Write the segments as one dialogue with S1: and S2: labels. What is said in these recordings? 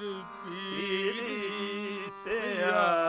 S1: ਪੀਰੀ ਪਿਆ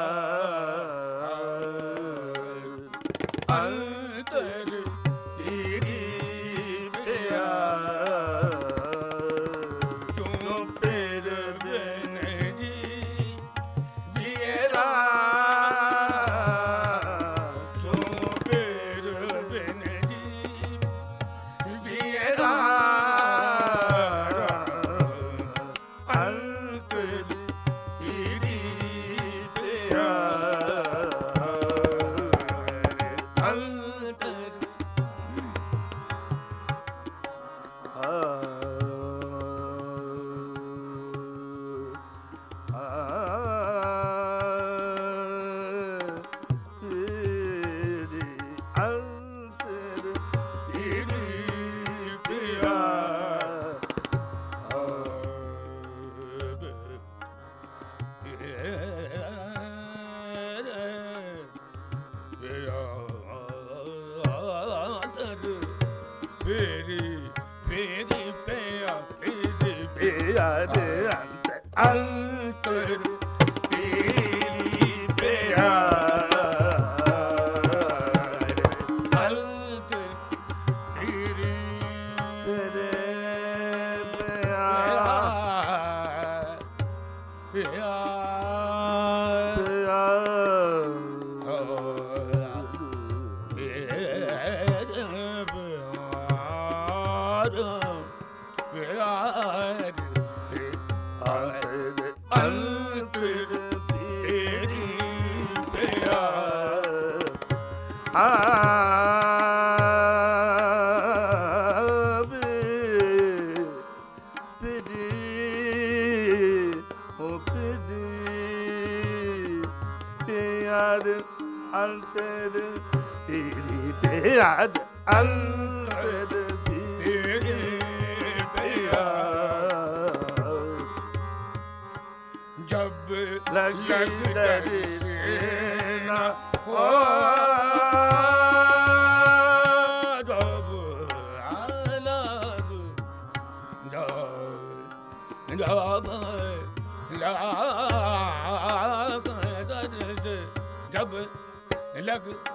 S2: ਫੇਰੀ ਫੇਰੀ ਪਿਆ ਫੇਰੀ ਪਿਆ ਦੇ ਅੰਤ ਅੰਤਰ ਪਿਆਰ ਅੰਤਰ
S1: ਤੇਰੇ ਪਿਆ ਜਬ
S2: ਲਗ
S1: ਲਗ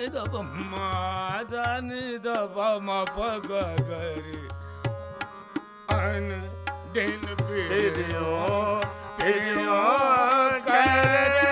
S1: ਨ ਨ ਨ ਦ ਪ ਮ ਦ ਨ ਦ ਪ ਮ ਪ ਗ ਗ ri ਅਨ ਦਿਨ ਪੀਰਿਓ ਪੀਰਿਓ ਕਰੇ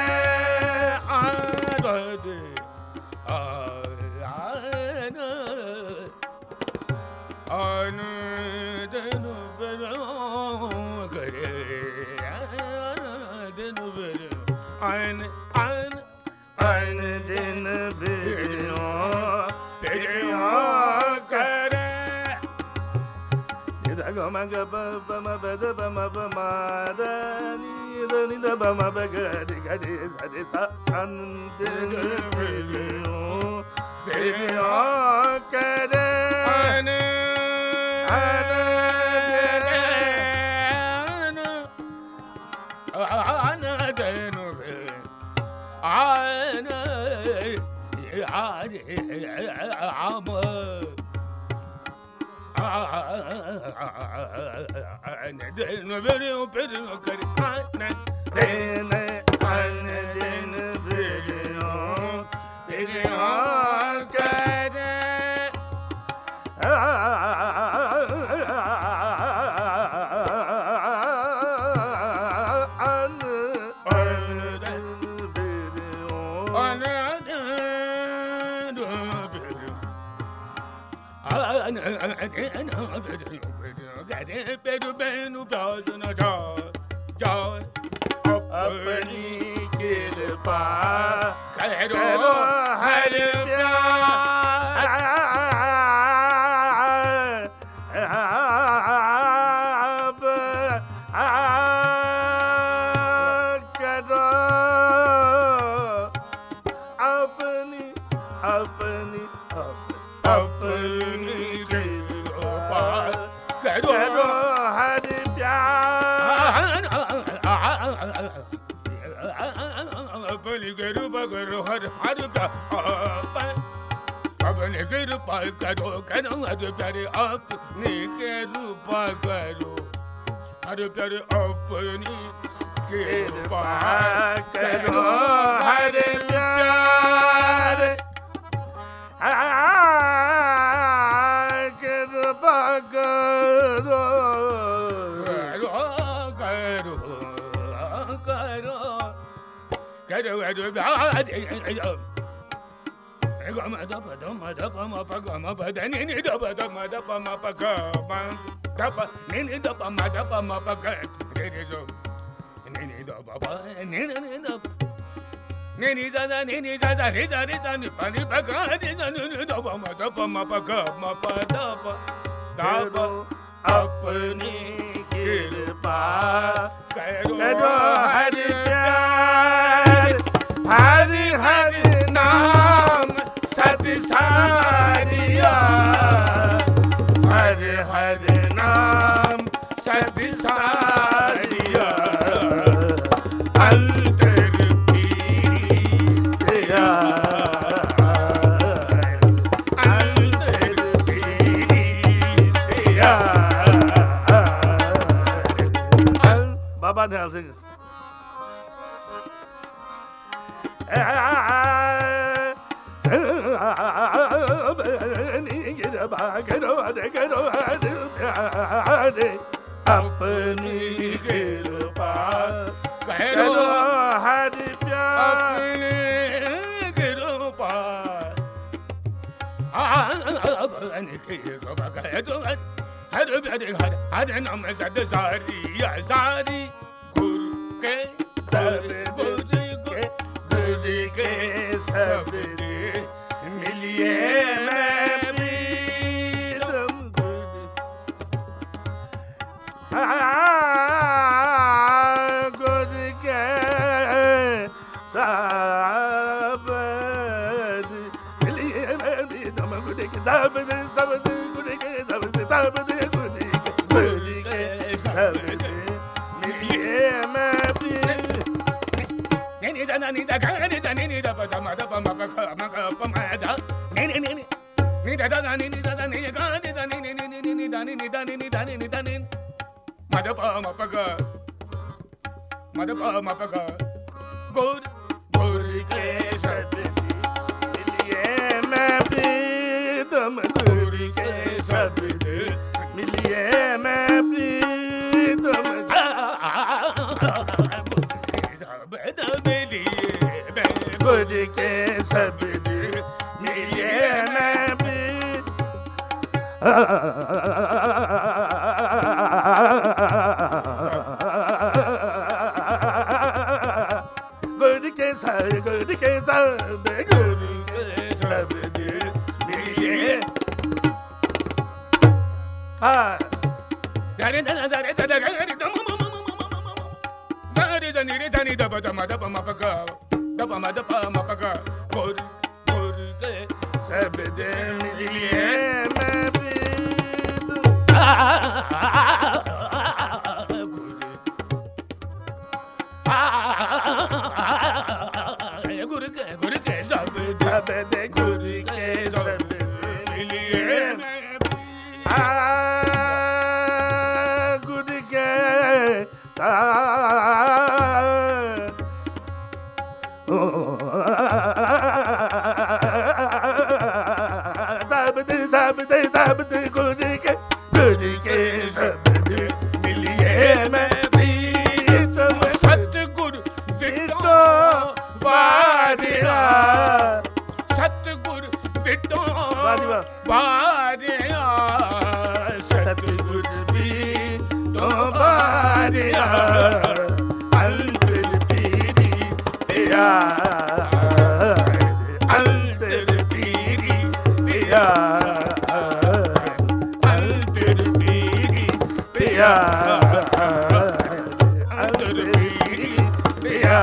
S2: ਨਿਦ ਗ ਮ ਗ ਬ ਬ ਮ ਬ ਦ ਬ ਮ ਬ ਮ ਦ ਨੀ ਦ ਨੀ ਦ ਬ ਮ ਬ ਗ ri ਗ ri ਸ ri ਸ ਅਨ ਦਿਨ ਬਿਰਿਓ ਬਿਰਿਓ ਕਰੇ ਕਿਰਪਾ
S1: ਕਰੋ
S2: ਹਰ ਹਰ
S1: ਆਪਣੀ ਕਿਰਪਾ ਕਰੋ ਕਰੋ ਹਰ ਪਿਆਰੇ ਆਪਣੀ ਕਿਰਪਾ ਕਰੋ। ਹਰ ਪਿਆਰੇ ਆਪਣੀ ਕਿਰਪਾ
S2: ਕਰੋ। ਹਰ ਪਿਆਰ। ਆ ਕਿਰਪਾ ਕਰੋ।
S1: ਮ da pa ni ni da pa ma da pa ma pa ga re re so ni ni da pa pa ni ni ni da ni ni da da ni ni da da re da re da ni pa ni pa ga ni da ni ni da pa ma da pa ma pa ga ma pa da pa da pa
S2: अपनी कृपा
S1: करो
S2: करो हरि प्यार ਹਰ ਹਰ ਨਾਮ ਸਤ ਸਾਰਿਆ। ਹਰ ਹਰ ਨਾਮ ਸਤ ਹਰ ਬਰੇ ਹਰ ਹਰ ਨਾਮ ਸਦ ਸਾਰੀ ਆ ਸਾਰੀ ਗੁਰ ਕੇ ਸਰ ਗੁਰ ਕੇ ਗੁਰ ਕੇ ਸਭ ਦੇ ਮਿਲਿਏ ਮੈਂ ਪ੍ਰੀਤਮ ਗੁਰ ਆ
S1: ni da na ni da ga ni da ni ni da ba da ma da ba ma ba ka ma ka pa ma da ni ni ni ni ni da da ni ni da da ni ga ni da ni ni ni ni ni da ni ni da ni ni da ni ni da ni ma da pa ma pa ga ma da pa ma pa ga good
S2: ਬੁਝ ਕੇ
S1: ਸਬਦ
S2: ਮਿਲੇ ਨਬੀ ਸਭ ਦੇ ਮਿਲਿਏ ਮੈਂ ਪ੍ਰੀਤ ਗੁਰ ਗੁਰ ਕੇ ਗੁਰ ਕੇ ਸਭ ਸਭ ਦੇ ਤੇਰੀ ਪਿਆ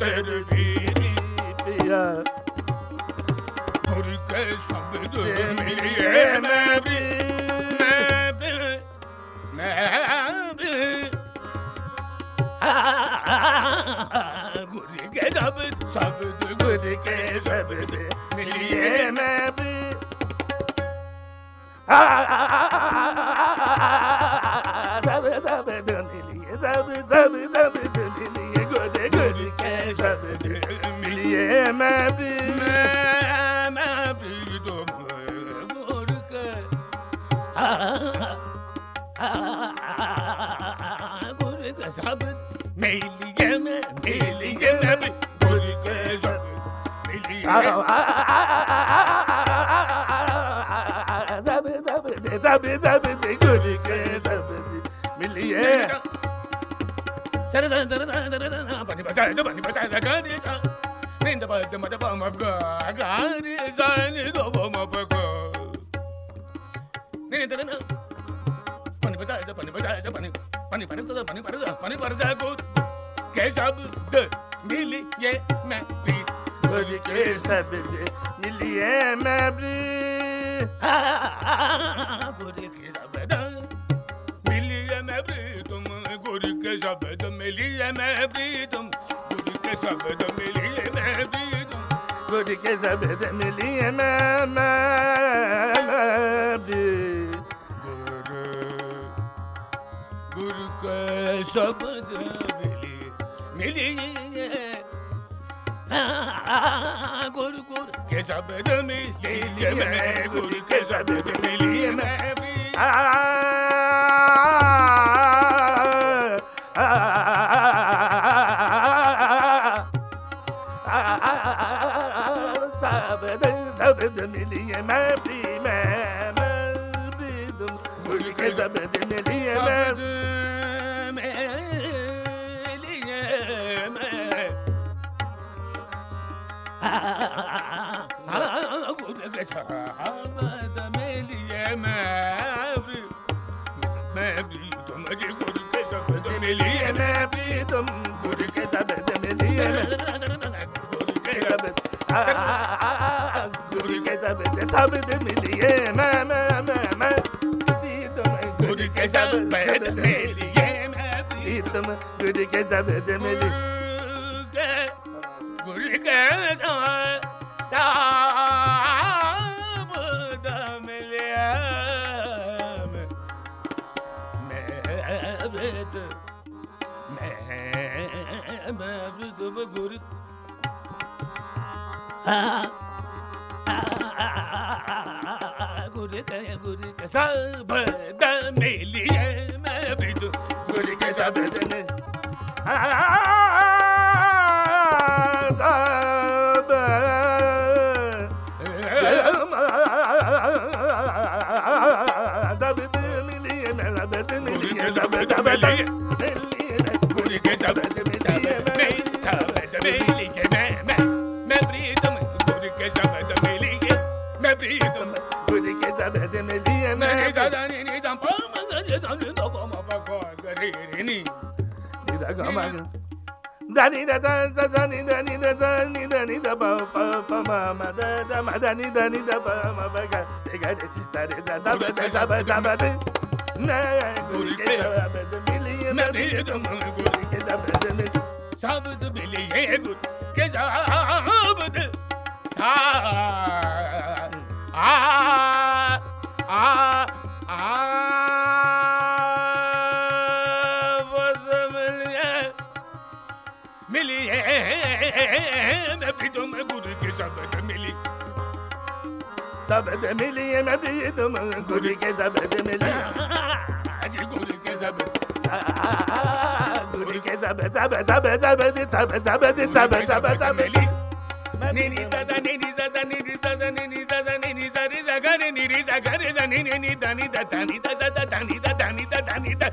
S2: ਤੇਰੀ ਪਿਆ
S1: ਗੁਰ ਕੇ ਸ਼ਬਦ
S2: ਮਿਲਿਏ ਮੈਂ ਵੀ
S1: ਮੈਂ ਵੀ ਮੈਂ ਵੀ। ਗੁਰ ਕੇ ਸ਼ਬਦ ਸ਼ਬਦ,
S2: ਗੁਰ ਕੇ ਸ਼ਬਦ ਮਿਲਿਏ ਮੈਂ ਵੀ। ਆ ਸ਼ਬਦ ਮਿਲਿਏ ਮੈਂ ਵੀ
S1: ਮੈਂ ਮੈਂ ਵੀ ਤੋਂ ਬੋਲ ਕੇ ਆ ਗੁਰ ਦਾ ਸ਼ਬਦ ਮਿਲਿਏ ਮੈਂ ਮਿਲਿਏ ਮੈਂ ਵੀ ਗੁਰ ਕੇ ਸ਼ਬਦ ਮਿਲਿਏ
S2: ਦਬ ਦਬ
S1: ਦਬ ਦਬ शब्द
S2: मिलिए मैं प्री भर के शब्द मिलिए मैं
S1: प्री भर के ਕੇ ਸ਼ਬਦ ਮਿਲੀਏ ਮੈਂ ਪ੍ਰੀਤਮ ਗੁਰ ਕੇ ਸ਼ਬਦ ਮਿਲੀਏ
S2: ਮੈਂ ਪ੍ਰੀਤਮ ਗੁਰ ਕੇ ਸ਼ਬਦ ਮਿਲੀਏ ਮੈਂ ਮੈਂ
S1: ਗੁਰ ਕੇ
S2: ਸ਼ਬਦ ਮਿਲੀ ਮਿਲੀਏ ਗੁਰ ਗੁਰ ਕੇ ਸ਼ਬਦ ਮਿਲੀਏ ਮੈਂ ਗੁਰ ਕੇ ਸ਼ਬਦ
S1: ਮਿਲੀਏ ਮੈਂ ਆ كده ملية ما
S2: بي ما ما بدم كل كده
S1: بدم ملية ما بي बैठ मेलिए मैं प्रीतम गुर के जबद मेली
S2: गुर के
S1: मैं गुरु हाँ ਗੁਰ ਤੇ ਗੁਰ
S2: ਤੇ ਸਭ ਦ ਮੇਲੀਏ ਮੈਂ ਬਿਦੂ ਗੁਰ ਕੇ ਸਭ ਦਨ ਸਭ ਸਭ ਮਿਲੀਏ ਮੈਂ ਸਭ ਮਿਲੀਏ। ਸਭ ਸਭ మగ దని దని దని దని దని దని ద ప ప ప మ మ ద ద మ దని దని ద ప మ మ గ ద గ ద ద ద ద ద ద ద ద ద
S1: ద
S2: ద నా
S1: గురి కే
S2: బద మిలియ నా రే ద మ
S1: గురి కే ద బద ని సాబద మిలియ గురి కే జాబద సా ఆ मैं भी तुम गुरु के शब्द मिली
S2: शब्द मिलिए me bi तुम guru ke शब्द मिलिए
S1: आज गुरु के शब्द
S2: guru ke शब्द शब्द शब्द शब्द शब्द शब्द शब्द शब्द शब्द
S1: Nini dada nini dada nini dada nini dada nini dada da gare nini da gare da nini ni da ni da da ni da da da da ni da da ni da da ni da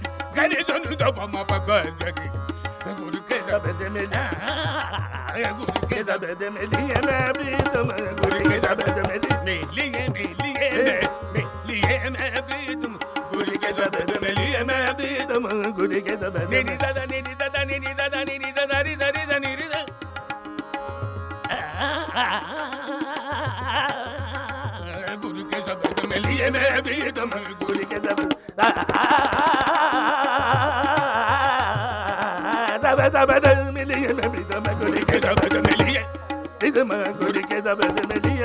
S1: ਗੁਰ
S2: ਕੇ ਜ਼ਬਦ ਮਿਲੀਏ ਮੈਂ ਪ੍ਰੀਤਮ ਗੁਰ
S1: ਕੇ ਜ਼ਬਦ ਮਿਲੀਏ ਮਿਲੀਏ ਮੈਂ ਮਿਲੀਏ ਮੈਂ ਪ੍ਰੀਤਮ ਗੁਰ ਕੇ ਜ਼ਬਦ ਮਿਲੀਏ ਮੈਂ ਪ੍ਰੀਤਮ ਗੁਰ ਕੇ ਜ਼ਬਦ ਨੀ ਨੀ ਦਦਾ ਨੀ ਨੀ ਦਦਾ
S2: ਨੀ ਨੀ ਦਦਾ ਨੀ ਨੀ ਦਦਾ ਨੀ ਦਰੀ ਦਨੀ ਰੀ
S1: ਦਾ
S2: ਗੁਰ
S1: ਕੇ ਜ਼ਬਦ ਮਿਲੀਏ
S2: ਮੈਂ ਪ੍ਰੀਤਮ ਗੁਰ ਕੇ ਜ਼ਬਦ ਆ
S1: ਆ ਆ ਆ ਆ ਆ ਆ ਆ ਆ
S2: ਆ ಮೆಲಿಯ ಮೃದಮ ಗುರಿಗೆ ದಬದ ಮೆಲಿಯ ಮೃದಮ ಗುರಿಗೆ ದಬದ ಮೆಲಿಯ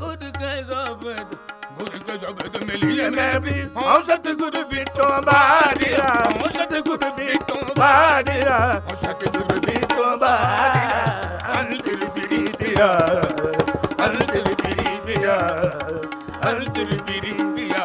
S2: ಗುರಿಗೆ ದಬದ ਗੁਰੂ ਜਗਤ ਮਿਲੀ ਮੈਂ ਹਾਂ ਸਤਿਗੁਰ ਬੀਟੋ ਬਾਰਿਆ ਸਤਿਗੁਰ ਬੀਟੋ ਬਾਰਿਆ ਸਤਿਗੁਰ ਬੀਟੋ ਬਾਰਿਆ ਅੰਤਿਲ ਬਿਰੀ
S1: ਪਿਆ
S2: ਅੰਤਿਲ ਬਿਰੀ
S1: ਪਿਆ
S2: ਅੰਤਿਲ
S1: ਬਿਰੀ ਪਿਆ